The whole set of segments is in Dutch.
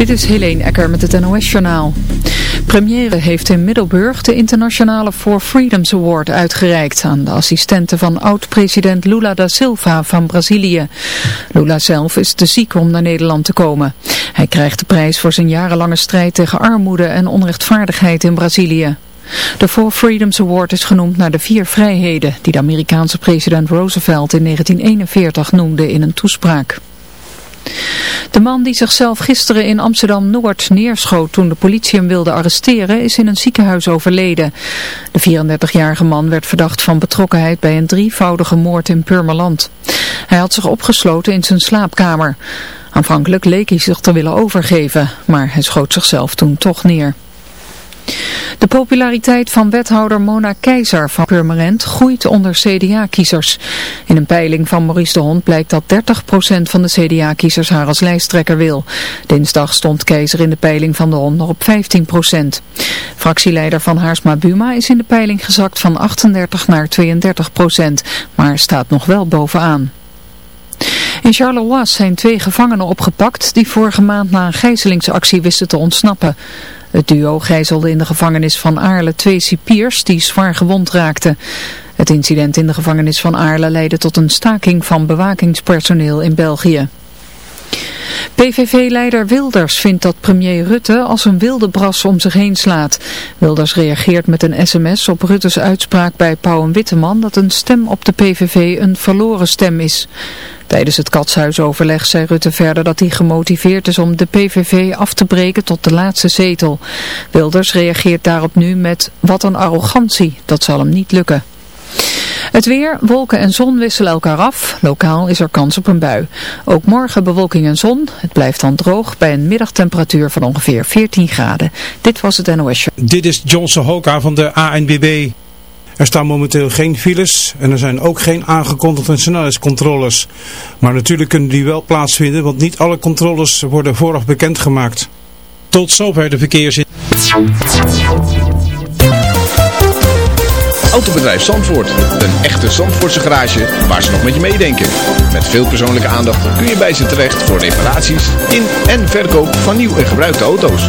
Dit is Helene Ecker met het NOS-journaal. Première heeft in Middelburg de internationale For Freedoms Award uitgereikt aan de assistenten van oud-president Lula da Silva van Brazilië. Lula zelf is te ziek om naar Nederland te komen. Hij krijgt de prijs voor zijn jarenlange strijd tegen armoede en onrechtvaardigheid in Brazilië. De For Freedoms Award is genoemd naar de vier vrijheden die de Amerikaanse president Roosevelt in 1941 noemde in een toespraak. De man die zichzelf gisteren in Amsterdam-Noord neerschoot toen de politie hem wilde arresteren is in een ziekenhuis overleden. De 34-jarige man werd verdacht van betrokkenheid bij een drievoudige moord in Purmerland. Hij had zich opgesloten in zijn slaapkamer. Aanvankelijk leek hij zich te willen overgeven, maar hij schoot zichzelf toen toch neer. De populariteit van wethouder Mona Keizer van Purmerend groeit onder CDA-kiezers. In een peiling van Maurice de Hond blijkt dat 30% van de CDA-kiezers haar als lijsttrekker wil. Dinsdag stond Keizer in de peiling van de Hond nog op 15%. Fractieleider van Haarsma Buma is in de peiling gezakt van 38 naar 32%, maar staat nog wel bovenaan. In Charleroi zijn twee gevangenen opgepakt die vorige maand na een gijzelingsactie wisten te ontsnappen. Het duo gijzelde in de gevangenis van Aarle twee cipiers die zwaar gewond raakten. Het incident in de gevangenis van Aarle leidde tot een staking van bewakingspersoneel in België. PVV-leider Wilders vindt dat premier Rutte als een wilde bras om zich heen slaat. Wilders reageert met een sms op Rutte's uitspraak bij Pauw en Witteman dat een stem op de PVV een verloren stem is. Tijdens het katshuisoverleg zei Rutte verder dat hij gemotiveerd is om de PVV af te breken tot de laatste zetel. Wilders reageert daarop nu met wat een arrogantie, dat zal hem niet lukken. Het weer, wolken en zon wisselen elkaar af. Lokaal is er kans op een bui. Ook morgen bewolking en zon. Het blijft dan droog bij een middagtemperatuur van ongeveer 14 graden. Dit was het NOS Show. Dit is Johnson Hoka van de ANBB. Er staan momenteel geen files en er zijn ook geen aangekondigde snelheidscontroles. Maar natuurlijk kunnen die wel plaatsvinden, want niet alle controles worden vooraf bekendgemaakt. Tot zover de verkeersin. Autobedrijf Zandvoort. Een echte Zandvoortse garage waar ze nog met je meedenken. Met veel persoonlijke aandacht kun je bij ze terecht voor reparaties in en verkoop van nieuw en gebruikte auto's.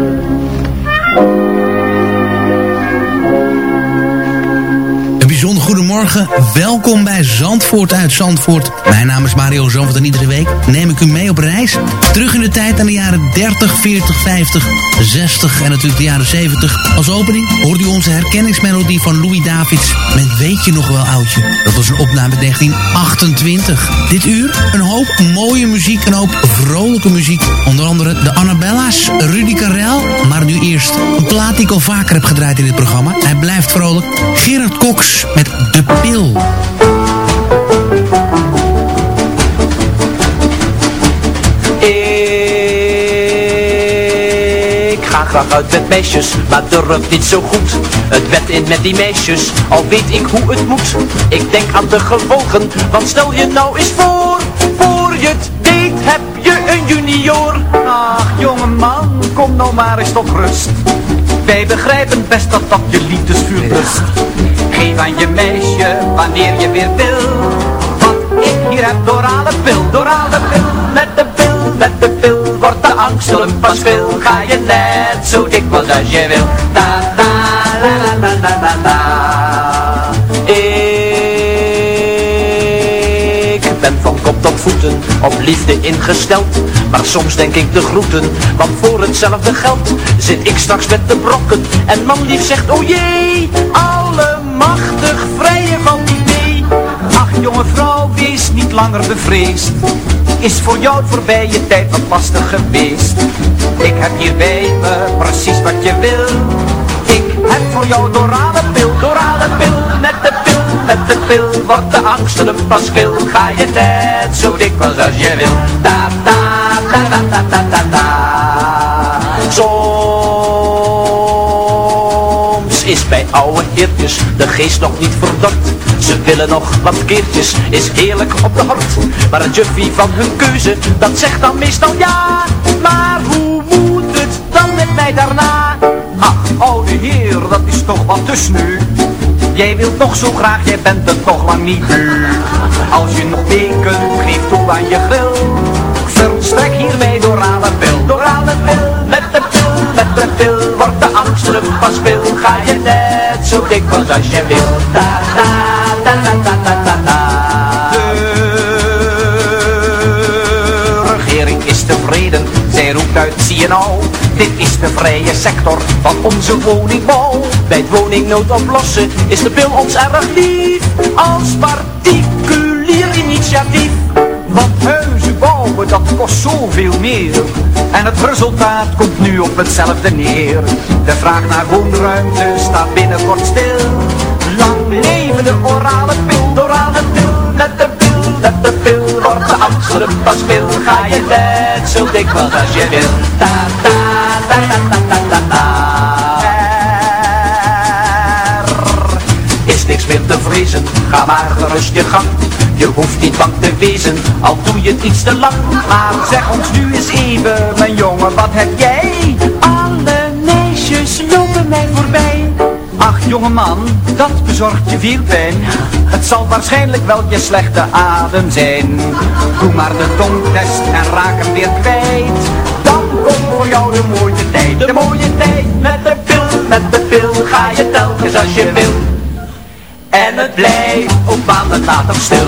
Goedemorgen. Welkom bij Zandvoort uit Zandvoort. Mijn naam is Mario Zandvoort en iedere week neem ik u mee op reis. Terug in de tijd aan de jaren 30, 40, 50, 60 en natuurlijk de jaren 70. Als opening hoort u onze herkenningsmelodie van Louis Davids met Weet je nog wel oudje. Dat was een opname 1928. Dit uur een hoop mooie muziek, een hoop vrolijke muziek. Onder andere de Annabella's, Rudy Karel. Maar nu eerst een plaat die ik al vaker heb gedraaid in dit programma. Hij blijft vrolijk. Gerard Cox met De Pil. Ik ga graag uit met meisjes, maar durf niet zo goed. Het bed in met die meisjes, al weet ik hoe het moet. Ik denk aan de gevolgen, want stel je nou eens voor. Voor je het weet heb je een junior. Ach jongeman, kom nou maar eens tot rust. Wij begrijpen best dat dat je liefdesvuur lust. Geef aan je meisje wanneer je weer wil. Want ik hier heb dorale pil, dorale pil. Met de pil, met de pil wordt de angst een pas veel. Ga je net zo dikwijls als je wil. Da, da, la, la, la, la, la. Ik ben van kop tot voeten op liefde ingesteld. Maar soms denk ik de groeten, want voor hetzelfde geld zit ik straks met de brokken. En man lief zegt, oh jee, allemachtig vrije valt niet mee. Ach jonge vrouw, wees niet langer bevreesd. Is voor jou voorbije tijd wat lastig geweest. Ik heb hier bij me precies wat je wil. Ik heb voor jou dorale pil, dorale pil, met de pil, met de pil. Wordt de angsten een paskil, ga je net zo dikwijls als je wil. Da, da, da, da, da, da, da, da. Bij oude heertjes de geest nog niet verdord. Ze willen nog wat keertjes, is heerlijk op de hort. Maar een juffie van hun keuze, dat zegt dan meestal ja. Maar hoe moet het dan met mij daarna? Ach, oude heer, dat is toch wat tussen nu. Jij wilt toch zo graag, jij bent het toch lang niet nu. Als je nog weken geef toe aan je grill. Verstrek hiermee door wordt de terug pas veel. Ga je net zo dikwijls als je wil. Da, da, da, da, da, da, da. De regering is tevreden, zij roept uit, zie je nou. Dit is de vrije sector van onze woningbouw. Bij het woningnood oplossen is de pil ons erg lief. Als particulier initiatief. Want huizen bouwen, dat kost zoveel meer. En het resultaat komt nu op hetzelfde neer. De vraag naar woonruimte staat binnenkort stil. Lang leven de orale pil, orale pil, met de pil, met de pil. Wordt de Amsterdam pas veel, ga je net zo dikwijls als je wil. Ta ta ta ta ta ta ta ta. Is niks meer te vrezen, ga maar gerust je gang. Je hoeft niet bang te wezen, al doe je het iets te lang. Maar zeg ons nu eens even, mijn jongen, wat heb jij? Alle meisjes lopen mij voorbij. Ach jongeman, dat bezorgt je veel pijn. Het zal waarschijnlijk wel je slechte adem zijn. Doe maar de tongtest en raak hem weer kwijt. Dan komt voor jou de mooie tijd, de mooie tijd. Met de pil, met de pil, ga je telkens als je wil. En het blijft op maanden later stil.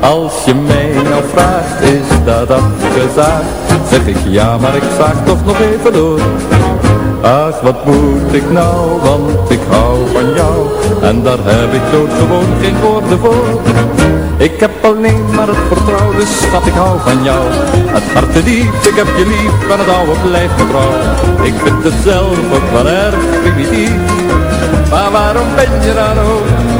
als je mij nou vraagt, is dat afgezaagd? Zeg ik ja, maar ik zaag toch nog even door. Ach, wat moet ik nou, want ik hou van jou. En daar heb ik gewoon geen woorden voor. Ik heb alleen maar het vertrouwen, dus schat, ik hou van jou. Het hart diep, ik heb je lief, en het oude blijft mevrouw. Ik vind het zelf ook wel erg. Maar waarom ben je dan ook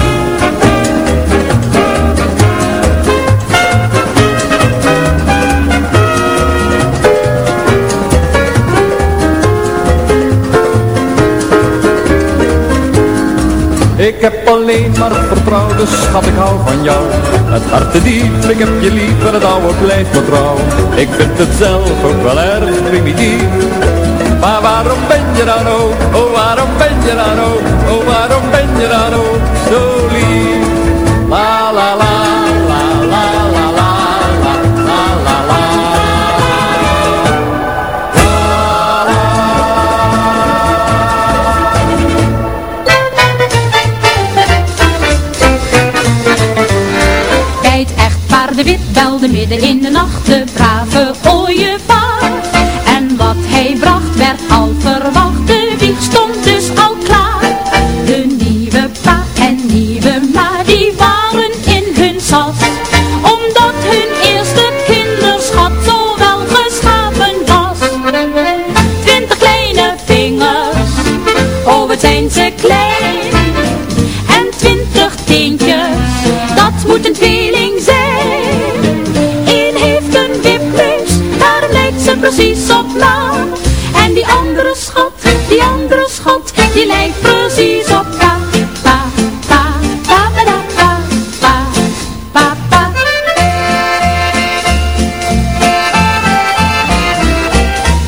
Ik heb alleen maar vertrouwen, dus schat ik hou van jou. Het hart te diep, ik heb je lief en het oude blijft me trouw. Ik vind het zelf ook wel erg primitief. Maar waarom ben je dan ook, oh waarom ben je dan ook Oh waarom ben je dan ook zo lief? La la la echtpaar de wit belde midden in de nacht de brave ooievaar. Die je lijkt precies op ka, pa, pa, pa, pa, da, pa, pa, pa, pa.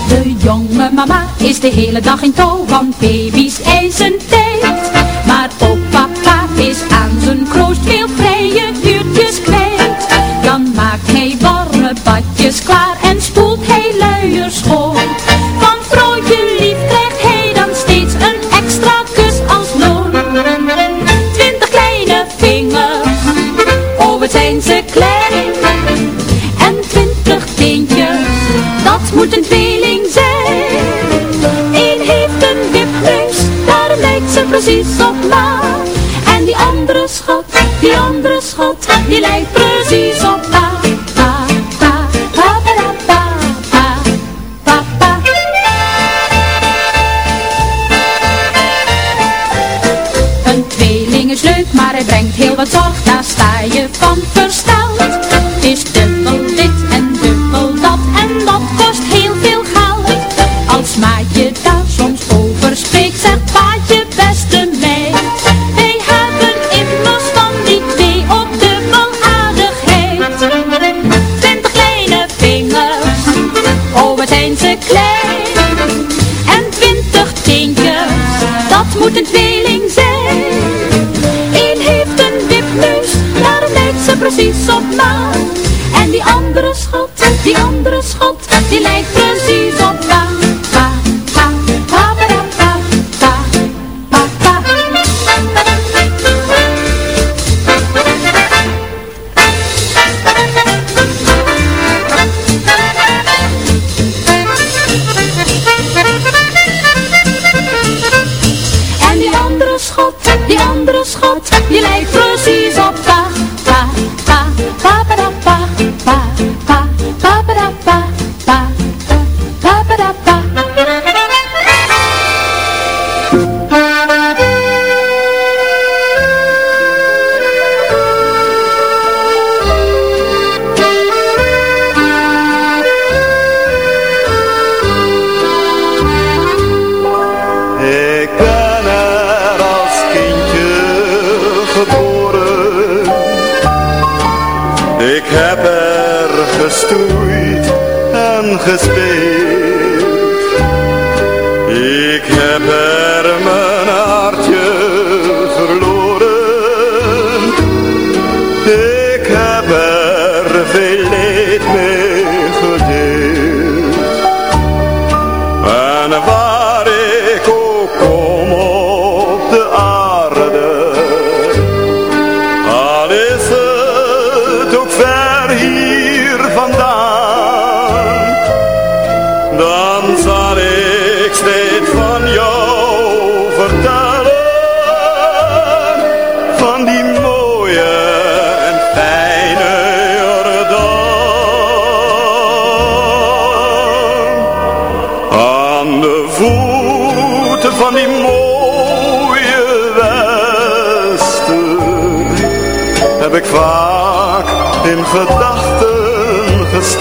De jonge mama is de hele dag in touw, want baby's een thee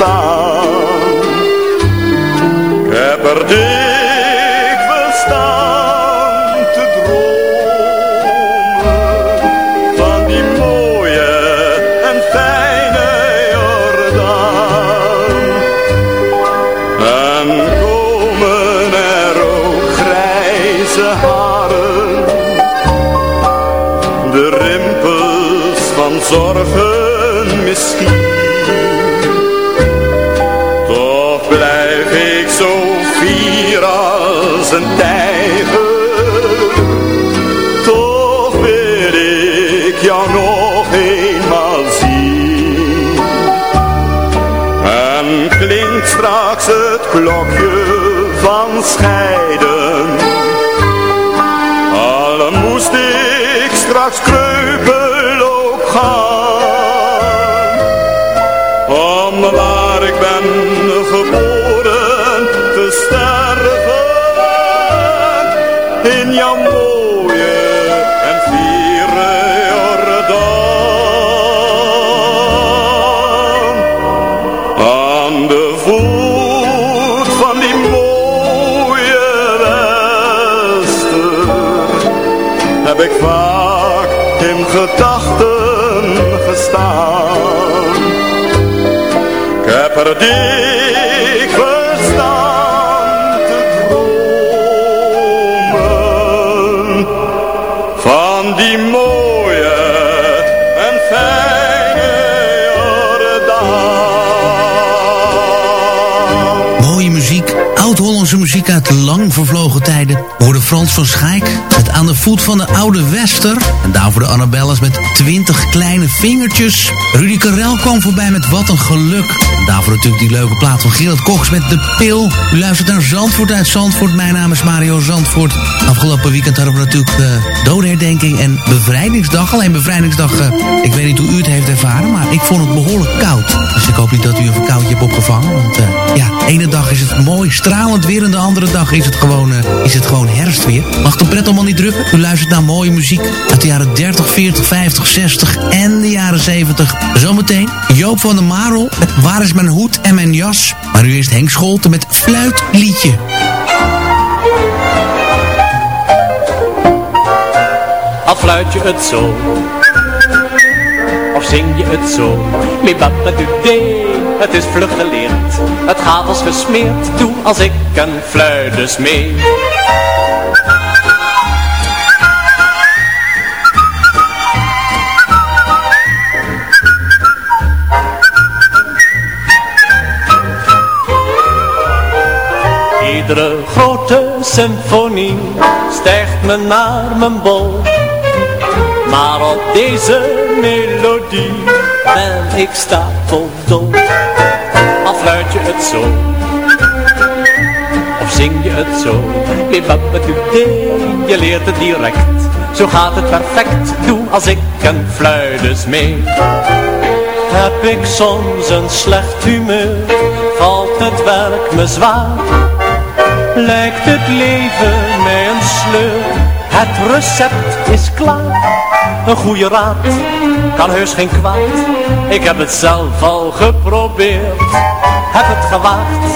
staan. Ik heb er een tijger. Toch wil ik jou nog eenmaal zien. En klinkt straks het klokje van schijn. Ik heb er dikwijls staan te dromen van die mooie en fijne Jordaan. Mooie muziek, oud-Hollandse muziek uit lang vervlogen tijden. We hoorden Frans van Schaik met aan de voet van de oude Wester. En daarvoor de Annabelles met 20 kleine vingertjes. Rudy Karel kwam voorbij met Wat een geluk. Daarvoor natuurlijk die leuke plaat van Gerard Koks met De Pil. U luistert naar Zandvoort uit Zandvoort. Mijn naam is Mario Zandvoort. Afgelopen weekend hadden we natuurlijk de dodenherdenking en bevrijdingsdag. Alleen bevrijdingsdag, eh, ik weet niet hoe u het heeft ervaren, maar ik vond het behoorlijk koud. Dus ik hoop niet dat u een verkoudje hebt opgevangen. Want eh, ja, ene dag is het mooi stralend weer en de andere dag is het gewoon, eh, is het gewoon herfstweer. Mag de pret allemaal niet drukken? U luistert naar mooie muziek uit de jaren 30, 40, 50, 60 en de jaren 70. Zometeen Joop van der Marel met Waar is mijn hoed en mijn jas? Maar nu eerst Henk Scholten met Fluitliedje. Al fluit je het zo Of zing je het zo Mibabadudee Het is vlug geleerd Het gaat als gesmeerd Doe als ik een fluit mee Iedere grote symfonie stijgt me naar mijn bol. Maar op deze melodie ben ik stapeldol. Al fluit je het zo, of zing je het zo. Je leert het direct, zo gaat het perfect. Doe als ik een fluit mee. Heb ik soms een slecht humeur, valt het werk me zwaar lijkt het leven mij een sleur. Het recept is klaar. Een goede raad kan heus geen kwaad. Ik heb het zelf al geprobeerd. Heb het gewaagd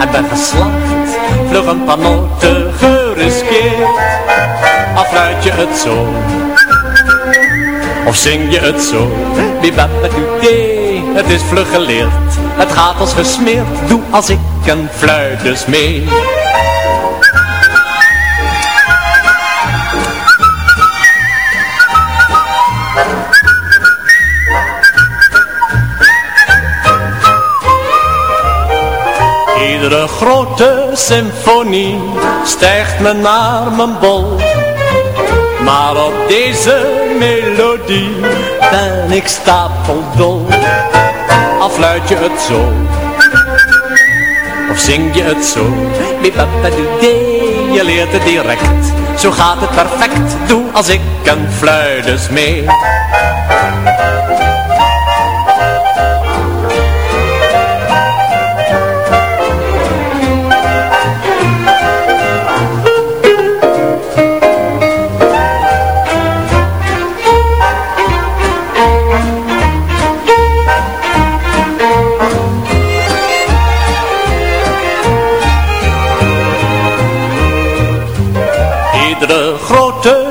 en ben geslaagd. Vlug een paar noten geriskeerd. Afluit je het zo. Of zing je het zo? Bibabadudee, het is vlug geleerd. Het gaat als gesmeerd, doe als ik een fluit dus mee. Iedere grote symfonie stijgt me naar mijn bol. Maar op deze melodie ben ik stapeldol. Afluit je het zo, of zing je het zo. Je leert het direct, zo gaat het perfect. Doe als ik een fluit mee.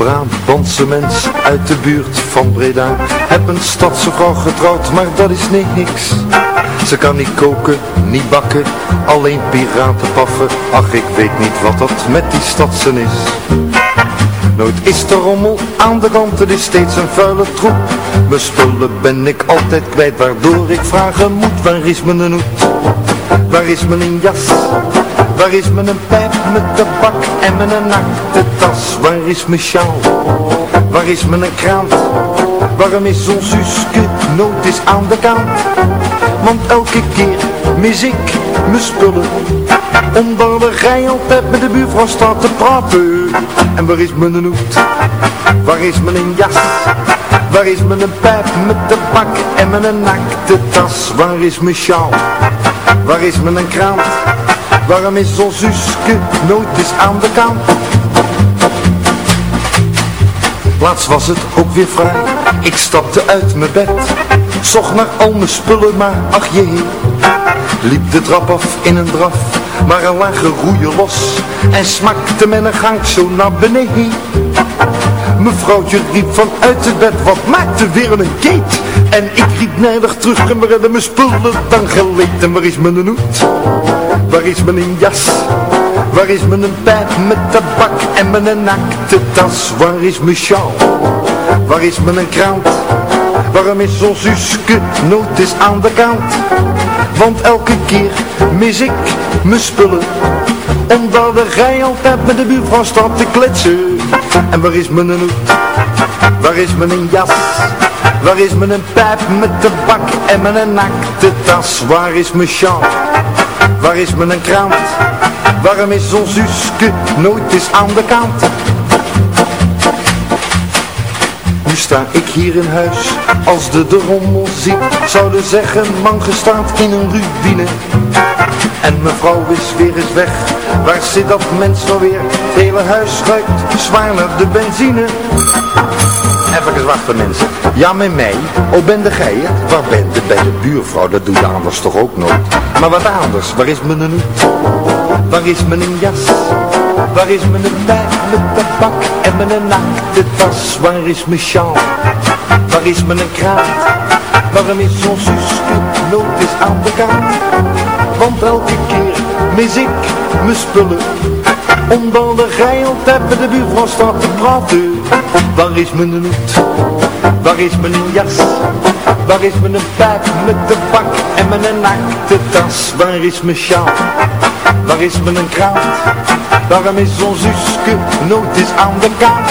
Brabantse mens uit de buurt van Breda Heb een stadse vrouw getrouwd, maar dat is niks Ze kan niet koken, niet bakken, alleen piraten paffen Ach, ik weet niet wat dat met die stadsen is Nooit is de rommel aan de kant, het is steeds een vuile troep Mijn spullen ben ik altijd kwijt, waardoor ik vragen moet Waar is mijn hoed? Waar is mijn jas? Waar is mijn pijp met tabak en mijn nakte tas? Waar is mijn sjaal? Waar is mijn krant? Waarom is ons Suske nooit eens aan de kant? Want elke keer mis ik mijn spullen Onder de rij altijd met de buurvrouw staat te praten En waar is mijn hoed? Waar is mijn jas? Waar is mijn pijp met de bak en mijn nakte tas? Waar is mijn sjaal? Waar is mijn krant? Waarom is ons zuske nooit eens aan de kant? Laatst was het ook weer vrij, ik stapte uit mijn bed. Zocht naar al mijn spullen, maar ach jee. Liep de trap af in een draf, maar een lage roeien los. En smakte met een gang zo naar beneden. Mevrouwtje riep vanuit het bed, wat maakte weer een keet? En ik riep nijdig terug en we redden mijn spullen dan geleed En waar is mijn hoed? Waar is mijn jas? Waar is mijn pijp met tabak en mijn nakte tas? Waar is mijn sjaal? Waar is mijn krant? Waarom is ons Suske nooit eens aan de kant? Want elke keer mis ik mijn spullen Omdat de rij altijd met de buurvrouw staat te kletsen En waar is mijn hoed? Waar is mijn jas? Waar is mijn pijp met tabak en mijn nakte tas? Waar is mijn sjaal? Waar is mijn krant? Waarom is ons Suske nooit eens aan de kant? Nu sta ik hier in huis, als de de rommel ziet, zouden zeggen, man gestaat in een ruïne. En mevrouw is weer eens weg, waar zit dat mens nou weer? Het hele huis ruikt zwaar naar de benzine. Even wachten mensen. Ja, met mij. Oh, ben de gij? Waar bent je? Bij de buurvrouw, dat doe je anders toch ook nooit. Maar wat anders, waar is mijn hoed? Waar is mijn jas? Waar is mijn pijp met tabak en mijn nakte tas? Waar is mijn sjaal? Waar is mijn kraat? Waarom is zo'n zuster nooit eens aan de kant? Want elke keer mis ik mijn spullen Omdat de rij met de buurvrouw staat te praten Waar is mijn hoed? Waar is mijn jas? Waar is mijn pijp met de bak en mijn nakte tas? Waar is mijn sjaal? Waar is mijn krant? Waarom is ons zuske nooit eens aan de kant?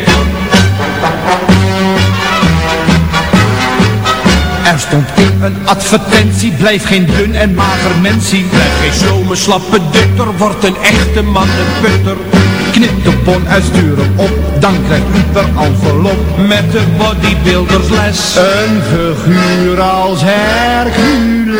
Stond een advertentie, blijf geen dun en mager mensie. Blijf geen slome slappe dutter, wordt een echte man een putter. Knip de bon uitsturen op, dan krijgt u per envelop met de bodybuildersles. Een figuur als Hercules.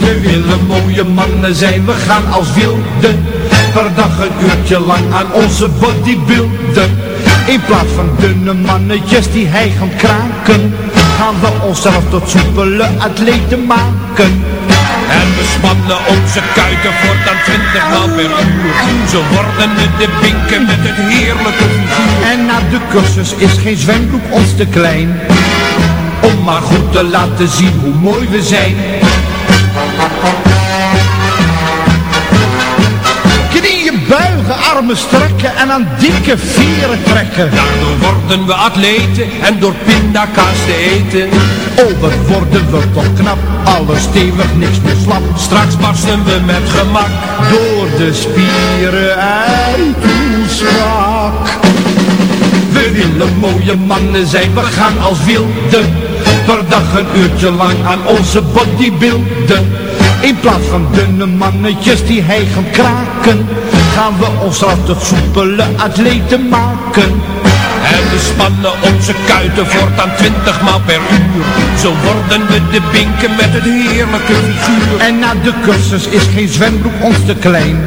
We willen mooie mannen zijn, we gaan als wilden. Per dag een uurtje lang aan onze bodybuilden. In plaats van dunne mannetjes die hij gaan kraken Gaan we onszelf tot soepele atleten maken. En we spannen onze kuiten voortaan twintig maal per uur. Zo worden we de binken met het heerlijke figuur. En na de cursus is geen zwembroek ons te klein. Om maar goed te laten zien hoe mooi we zijn Buigen, armen strekken en aan dikke vieren trekken. Daardoor worden we atleten en door pindakaas te eten. Oh, wat worden we toch knap, alles stevig, niks meer slap. Straks barsten we met gemak door de spieren uit strak. We willen mooie mannen zijn, we gaan als wilden. Per dag een uurtje lang aan onze bodybuilden. In plaats van dunne mannetjes die hij gaan kraken Gaan we onszelf tot soepele atleten maken. En we spannen onze kuiten voortaan twintig maal per uur. Zo worden we de binken met het heerlijke figuur. En na de cursus is geen zwembroek ons te klein.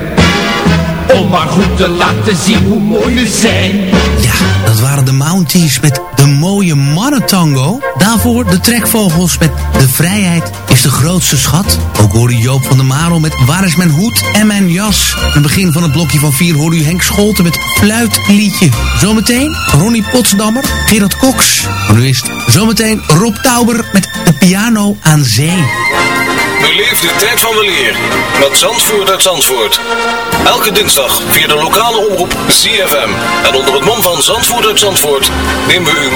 Om maar goed te laten zien hoe mooi we zijn. Ja, dat waren de Mounties met mooie mannentango. Daarvoor de trekvogels met De Vrijheid is de grootste schat. Ook hoorde Joop van der Marel met Waar is mijn hoed en mijn jas. Aan het begin van het blokje van vier hoorde u Henk Scholten met Fluitliedje. Zometeen Ronnie Potsdammer, Gerard Cox. Maar nu is het zometeen Rob Tauber met De Piano aan Zee. Beleef de tijd van weleer met Zandvoort uit Zandvoort. Elke dinsdag via de lokale omroep ZFM. En onder het mom van Zandvoort uit Zandvoort nemen we u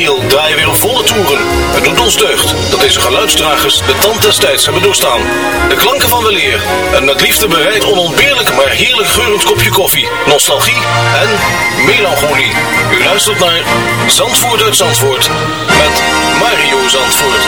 draaien weer volle toeren. Het doet ons deugd dat deze geluidsdragers de tand des tijds hebben doorstaan. De klanken van weleer en met liefde bereid onontbeerlijk maar heerlijk geurend kopje koffie, nostalgie en melancholie. U luistert naar Zandvoort uit Zandvoort met Mario Zandvoort.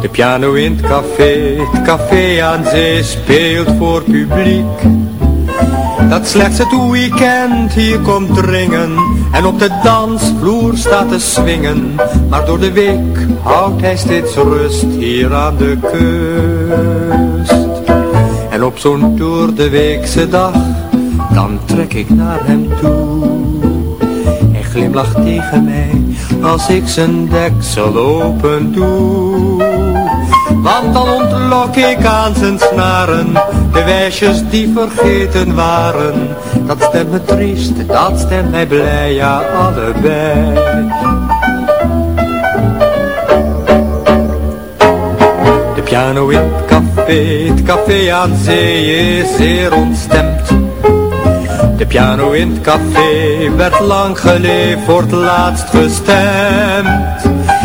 De piano in het café, het café aan zee speelt voor publiek. dat slechts het weekend hier komt dringen en op de dansvloer staat te swingen. Maar door de week houdt hij steeds rust hier aan de kust. En op zo'n door de weekse dag, dan trek ik naar hem toe. Glimlacht tegen mij als ik zijn deksel open doe. Want dan ontlok ik aan zijn snaren de wijsjes die vergeten waren. Dat stemt me triest, dat stemt mij blij, ja allebei. De piano in het café, het café aan zee is zeer ontstemd. De piano in het café werd lang geleden voor het laatst gestemd.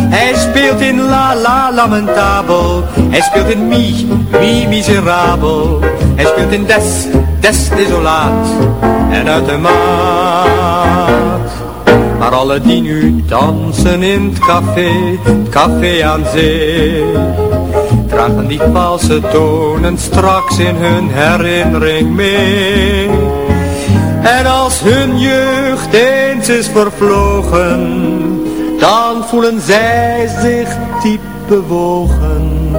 Hij speelt in La La Lamentabel. Hij speelt in Mi, Mi Miserabel. Hij speelt in Des, Des Desolaat. En uit de maat. Maar alle die nu dansen in het café, het café aan zee. Dragen die valse tonen straks in hun herinnering mee. En als hun jeugd eens is vervlogen dan voelen zij zich diep bewogen.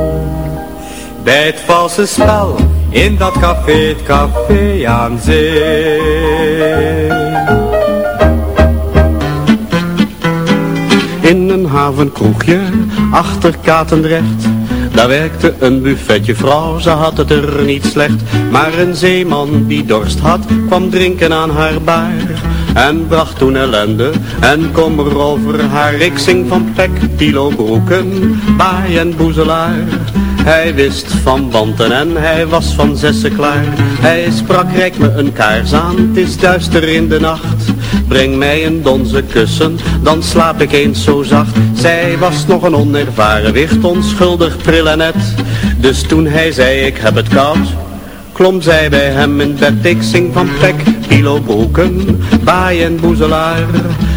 Bij het valse spel in dat café, het café aan zee. In een havenkroegje, achter Katendrecht, daar werkte een buffetje vrouw, ze had het er niet slecht. Maar een zeeman die dorst had, kwam drinken aan haar bar. En bracht toen ellende en kommer over haar. Ik zing van pek, pilo, broeken, baai en boezelaar. Hij wist van wanten en hij was van zessen klaar. Hij sprak, rijk me een kaars aan, het is duister in de nacht. Breng mij een donze kussen, dan slaap ik eens zo zacht. Zij was nog een onervaren wicht, onschuldig pril. Dus toen hij zei ik heb het koud, klom zij bij hem in bed. Ik zing van pek, pilo, broeken, baai en boezelaar.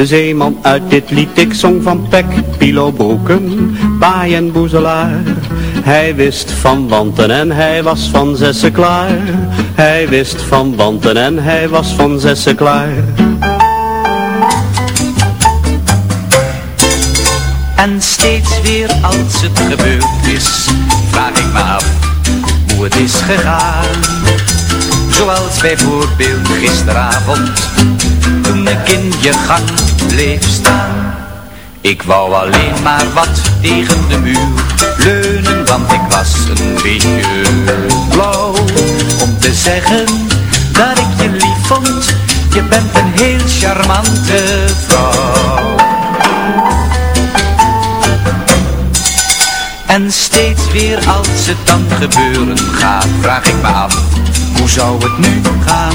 De zeeman uit dit lied, ik zong van pek, pilo, broeken, baai en boezelaar. Hij wist van wanten en hij was van zessen klaar. Hij wist van wanten en hij was van zessen klaar. En steeds weer als het gebeurd is, vraag ik me af hoe het is gegaan. Zoals bijvoorbeeld gisteravond, toen ik in je gang staan. Ik wou alleen maar wat tegen de muur leunen, want ik was een beetje blauw. Om te zeggen dat ik je lief vond, je bent een heel charmante vrouw. En steeds weer als het dan gebeuren gaat, vraag ik me af, hoe zou het nu gaan?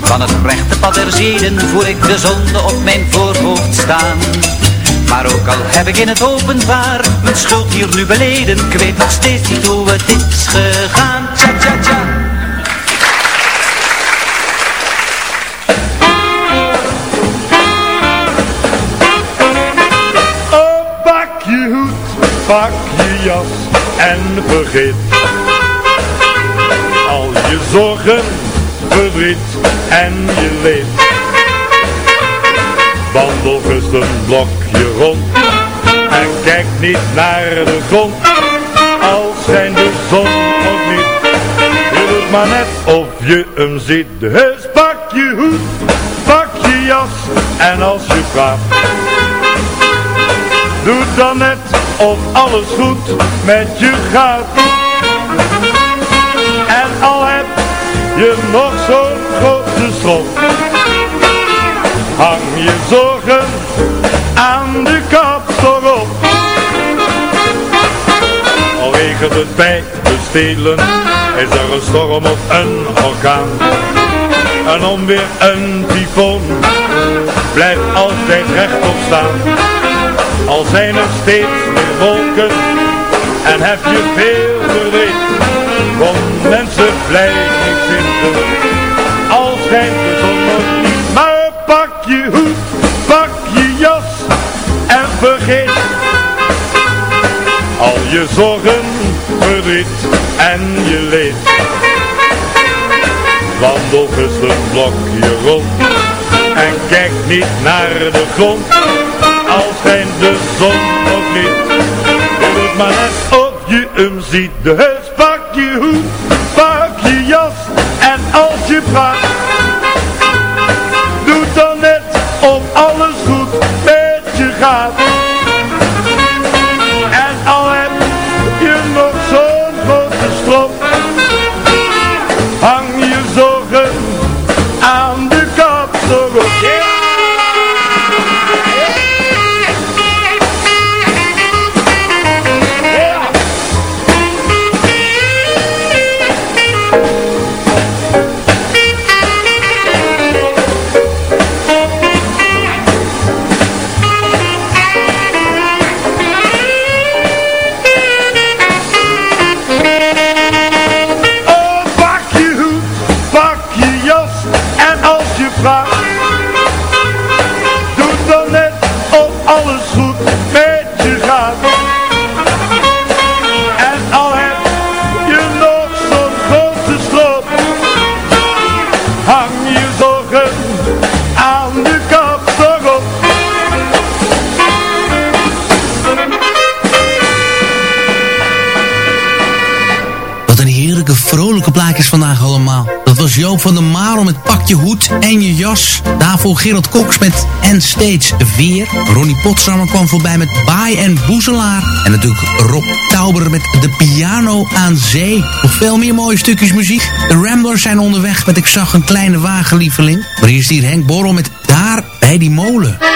van het rechte pad der zeden voel ik de zonde op mijn voorhoofd staan. Maar ook al heb ik in het openbaar mijn schuld hier nu beleden, ik weet nog steeds niet hoe het is gegaan. Tja, tja, tja. Oh, pak je hoed, pak je jas en vergeet al je zorgen, verdriet en je leed. Wandel gerust een blokje rond en kijk niet naar de grond, al zijn de zon of niet. Je doet maar net of je hem ziet, dus pak je hoed, pak je jas en als je vraagt Doe dan net of alles goed met je gaat. Je nog zo'n grote strop. Hang je zorgen aan de kapstok op. Al regent het bij de stelen, is er een storm of een orkaan. Een onweer, een tyfoon, blijf altijd rechtop staan. Al zijn er steeds meer wolken en heb je veel verdriet. Kom mensen, blijf niet zitten, al schijnt de zon nog niet. Maar pak je hoed, pak je jas en vergeet al je zorgen, verdriet en je leed. Wandel gerust een blokje rond en kijk niet naar de grond al schijnt de zon nog niet. Doe het maar net of je hem ziet. Dus pak kapstok van der Marel met Pak je hoed en je jas. Daarvoor Gerald Cox met En Steeds Weer. Ronnie Potsammer kwam voorbij met Baai en Boezelaar. En natuurlijk Rob Tauber met De Piano aan Zee. Nog veel meer mooie stukjes muziek. De Ramblers zijn onderweg met Ik zag een kleine wagenlieveling. Maar hier is hier Henk Borrel met Daar bij die molen.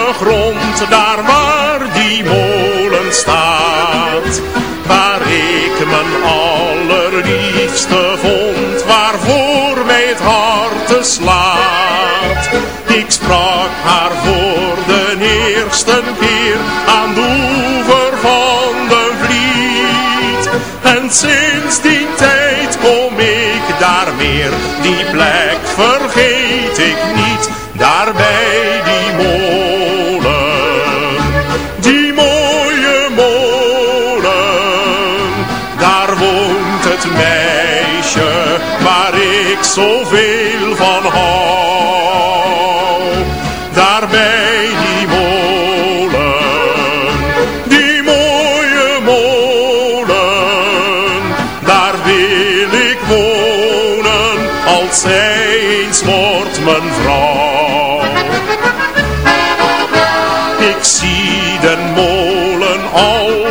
Plekje grond, daar waar die molen staat. Waar ik mijn allerliefste vond, waarvoor mij het hart slaat.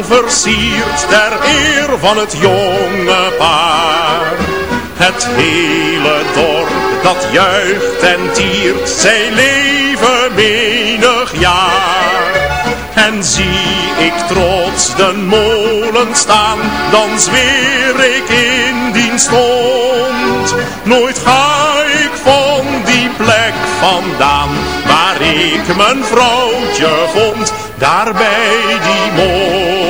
Versierd ter eer van het jonge paar. Het hele dorp dat juicht en tiert zijn leven menig jaar. En zie ik trots de molen staan, dan zweer ik in die stond. Nooit ga ik van die plek vandaan, waar ik mijn vrouwtje vond, daar bij die molen.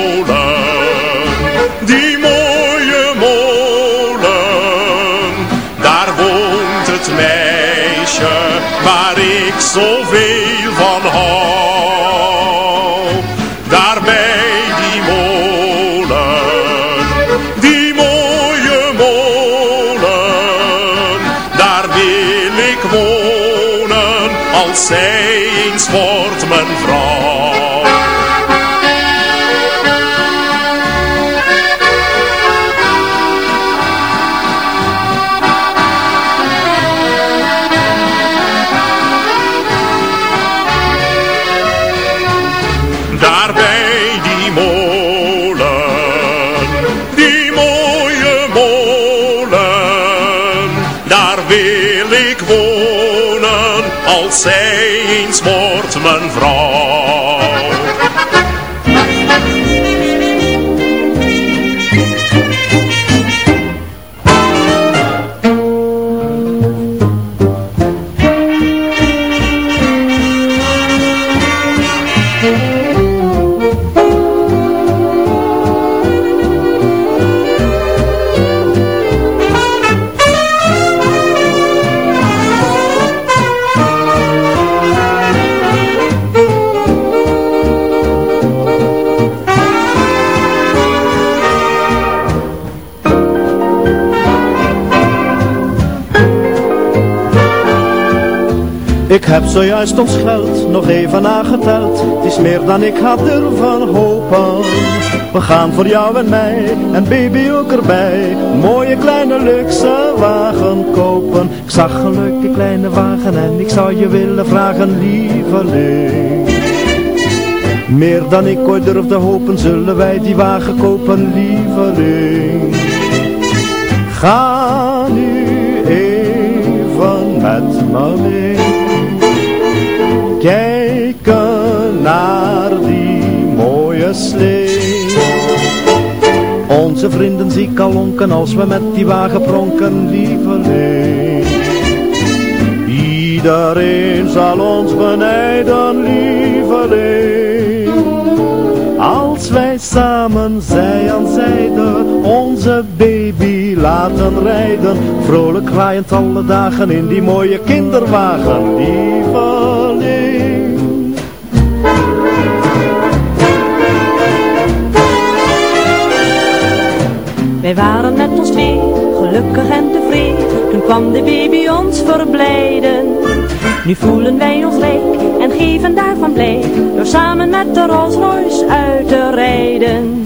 Ik zoveel van hou. Daar bij die molen, die mooie molen, daar wil ik wonen als zij eens wordt mijn vrouw. Heb zojuist ons geld nog even nageteld. Het is meer dan ik had ervan hopen. We gaan voor jou en mij en baby ook erbij. Mooie kleine luxe wagen kopen. Ik zag een leuke kleine wagen en ik zou je willen vragen, lieveling. Meer dan ik ooit durfde hopen, zullen wij die wagen kopen, lieveling. Ga nu even met me mee. Kijken naar die mooie slee. Onze vrienden zie ik al lonken als we met die wagen pronken, lieveling. Iedereen zal ons benijden, lieveling. Als wij samen zij aan zijde onze baby laten rijden. Vrolijk kraaiend alle dagen in die mooie kinderwagen, lieveling. Wij waren met ons twee, gelukkig en tevreden. Toen kwam de baby ons verblijden. Nu voelen wij ons rijk en geven daarvan blij. Door samen met de Rolls Royce uit te rijden.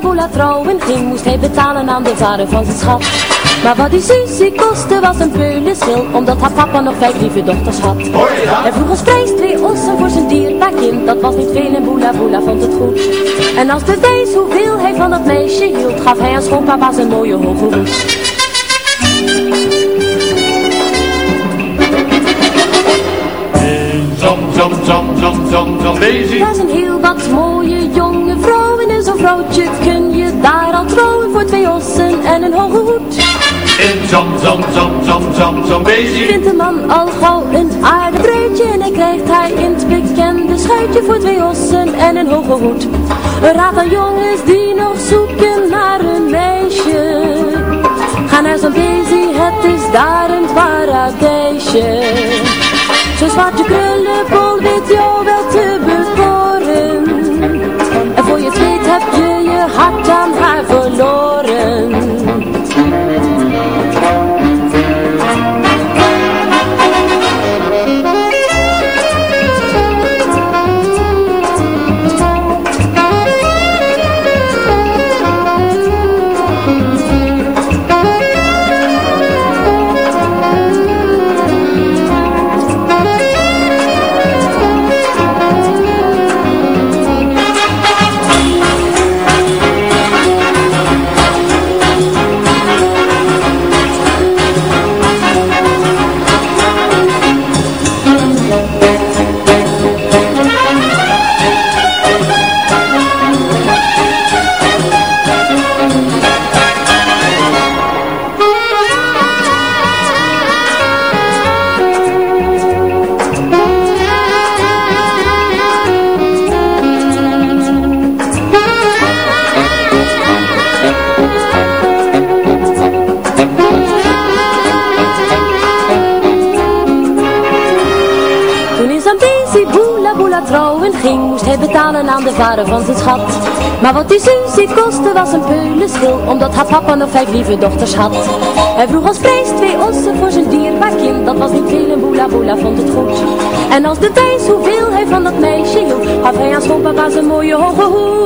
Boela trouwen ging, moest hij betalen aan de vader van zijn schat. Maar wat die Susie kostte was een peulenschil, omdat haar papa nog vijf lieve dochters had. Hij vroeg als prijs twee ossen voor zijn dierbaar kind, dat was niet veel en boela boela vond het goed. En als bewijs hoeveel hij van dat meisje hield, gaf hij aan schoonpapa zijn mooie hoge hoed. Daisy. Daar zijn heel wat mooie jonge zo'n vrouwtje kun je daar al trouwen voor twee ossen en een hoge hoed. In zam, zam, zam, zam, zam, zam, Daisy. Vindt de man al gauw een aardig bruidje en dan krijgt hij in het bekende schuitje voor twee ossen en een hoge hoed. Een raad aan jongens die nog zoeken naar een meisje. Ga naar zo'n Daisy, het is daar een paradijsje. Zo'n zwarte krullenbol weet jou wel te bekoren. Betalen aan de vader van zijn schat. Maar wat die Susie kostte was een peulenschil, omdat haar papa nog vijf lieve dochters had. Hij vroeg als prijs twee ossen voor zijn dierbaar kind, dat was niet veel en boela boela vond het goed. En als bewijs hoeveel hij van dat meisje hield, gaf hij aan schoonpapa zijn mooie hoge hoed.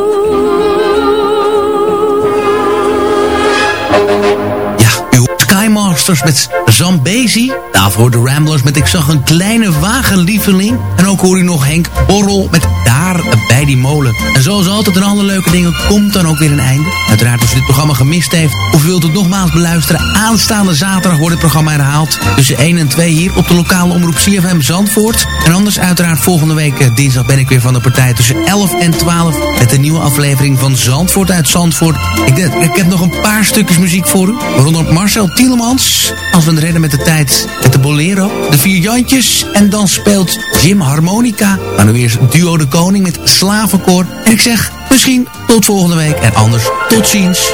Met Zambezi. Daarvoor de Ramblers met Ik zag een kleine wagenlieveling. En ook hoor u nog Henk Borrel met Daar bij die molen. En zoals altijd en alle leuke dingen komt dan ook weer een einde. Uiteraard als u dit programma gemist heeft of u wilt het nogmaals beluisteren. Aanstaande zaterdag wordt het programma herhaald. Tussen 1 en 2 hier op de lokale omroep CFM Zandvoort. En anders uiteraard volgende week eh, dinsdag ben ik weer van de partij tussen 11 en 12. Met een nieuwe aflevering van Zandvoort uit Zandvoort. Ik, denk- ik heb nog een paar stukjes muziek voor u. Waaronder Marcel Tielemans. Als we het redden met de tijd. Met de Bolero. De Vier Jantjes. En dan speelt Jim Harmonica. Maar nu eerst Duo de Koning met Slavenkoor. En ik zeg misschien tot volgende week. En anders tot ziens.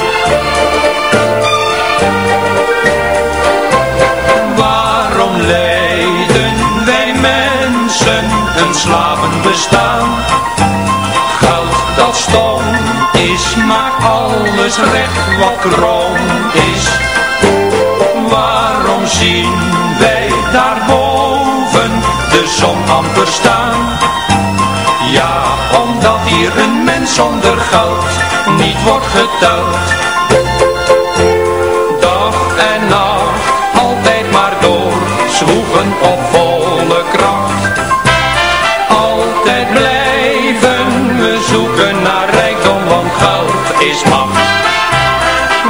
Waarom leiden wij mensen een slavenbestaan? Geld dat stom is, maakt alles recht wat krom is. Waarom zien wij daarboven de zon amper staan? Ja, omdat hier een mens zonder geld niet wordt geteld. Dag en nacht, altijd maar door, zwoegen op volle kracht. Altijd blijven we zoeken naar rijkdom, want geld is macht.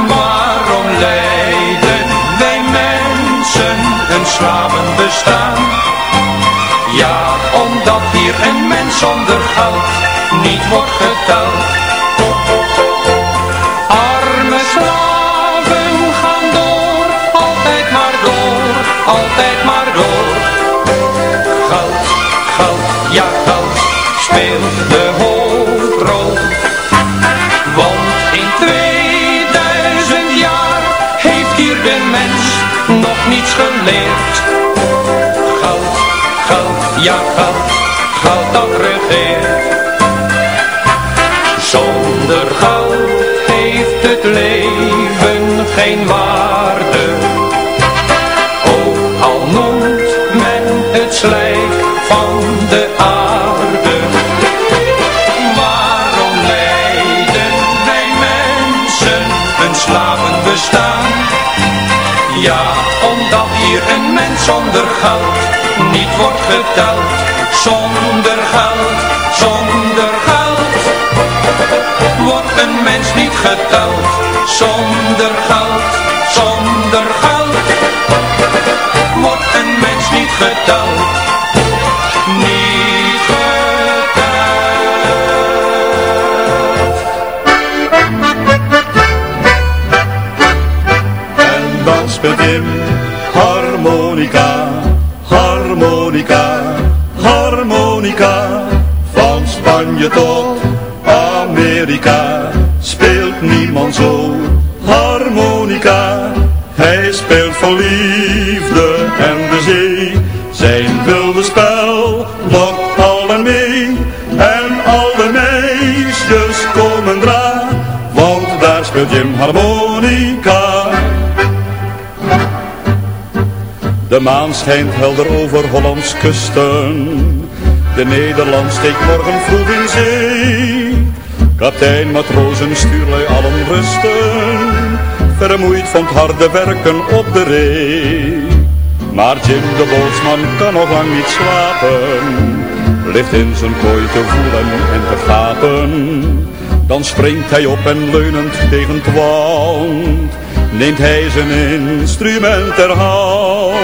Waarom leiden wij mensen een slavenbestaan? Zonder geld niet wordt geteld. Arme slaven gaan door, altijd maar door, altijd maar door. Geld, geld, ja geld, speelt de hoofdrol. Want in 2000 jaar heeft hier de mens nog niets geleerd. Geld, geld, ja geld, geld dat regeert. Zonder geld heeft het leven geen waarde. Ook al noemt men het slijk van de aarde. Waarom leiden wij mensen een slavenbestaan? Ja, omdat hier een mens zonder geld niet wordt geteld. Zonder geld, zonder geld, wordt een mens niet geteld. Zonder geld, zonder geld, wordt een mens niet geteld. Jim harmonica, harmonica, harmonica. Van Spanje tot Amerika speelt niemand zo harmonica. Hij speelt voor liefde en de zee. Zijn wilde spel lokt allen mee. En alle meisjes komen dra, want daar speelt Jim harmonica. De maan schijnt helder over Hollands kusten. De Nederland steekt morgen vroeg in zee. Kaptein, matrozen, stuurlui allen rusten. Vermoeid van het harde werken op de ree. Maar Jim de bootsman kan nog lang niet slapen. Ligt in zijn kooi te voelen en te gapen. Dan springt hij op en leunend tegen het wand. Neemt hij zijn instrument ter hand.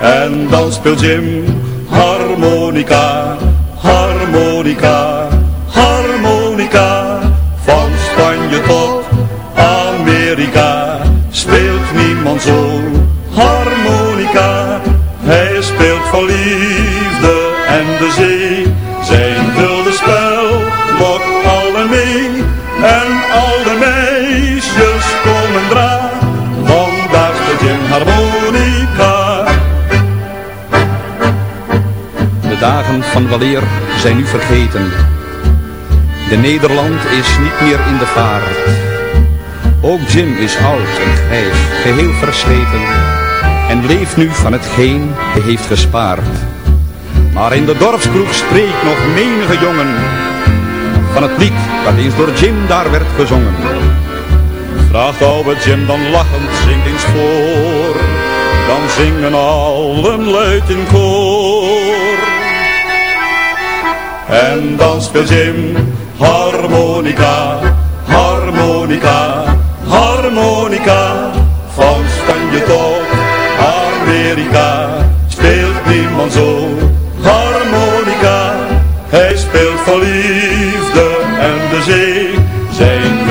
En dan speelt Jim harmonica, harmonica, harmonica. Van Spanje tot Amerika speelt niemand zo harmonica. Hij speelt voor liefde en de zee. Dagen van waleer zijn nu vergeten. De Nederland is niet meer in de vaart. Ook Jim is oud en grijs, geheel versleten. En leeft nu van hetgeen hij heeft gespaard. Maar in de dorpskroeg spreekt nog menige jongen. Van het lied dat eens door Jim daar werd gezongen. Vraagt oude Jim dan lachend, zingt eens voor. Dan zingen allen luid in koor. En dan speelt Jim harmonica, harmonica, harmonica. Van Spanje tot Amerika speelt niemand zo harmonica. Hij speelt voor liefde en de zee. Zijn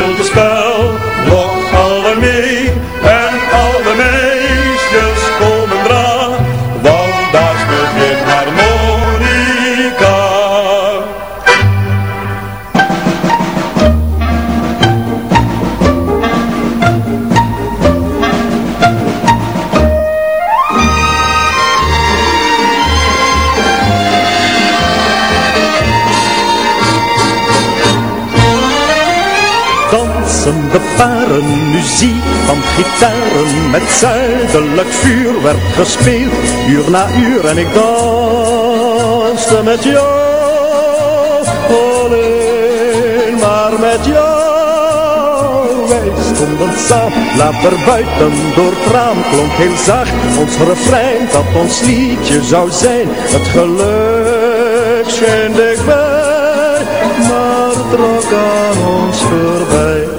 Dansende paren, muziek van gitaren Met zuidelijk vuur werd gespeeld. Uur na uur en ik danste met jou. Alleen maar met jou. Wij stonden samen, later buiten door het raam. Klonk heel zacht ons refrein dat ons liedje zou zijn. Het geluk scheen dichtbij Maar trok aan ons voorbij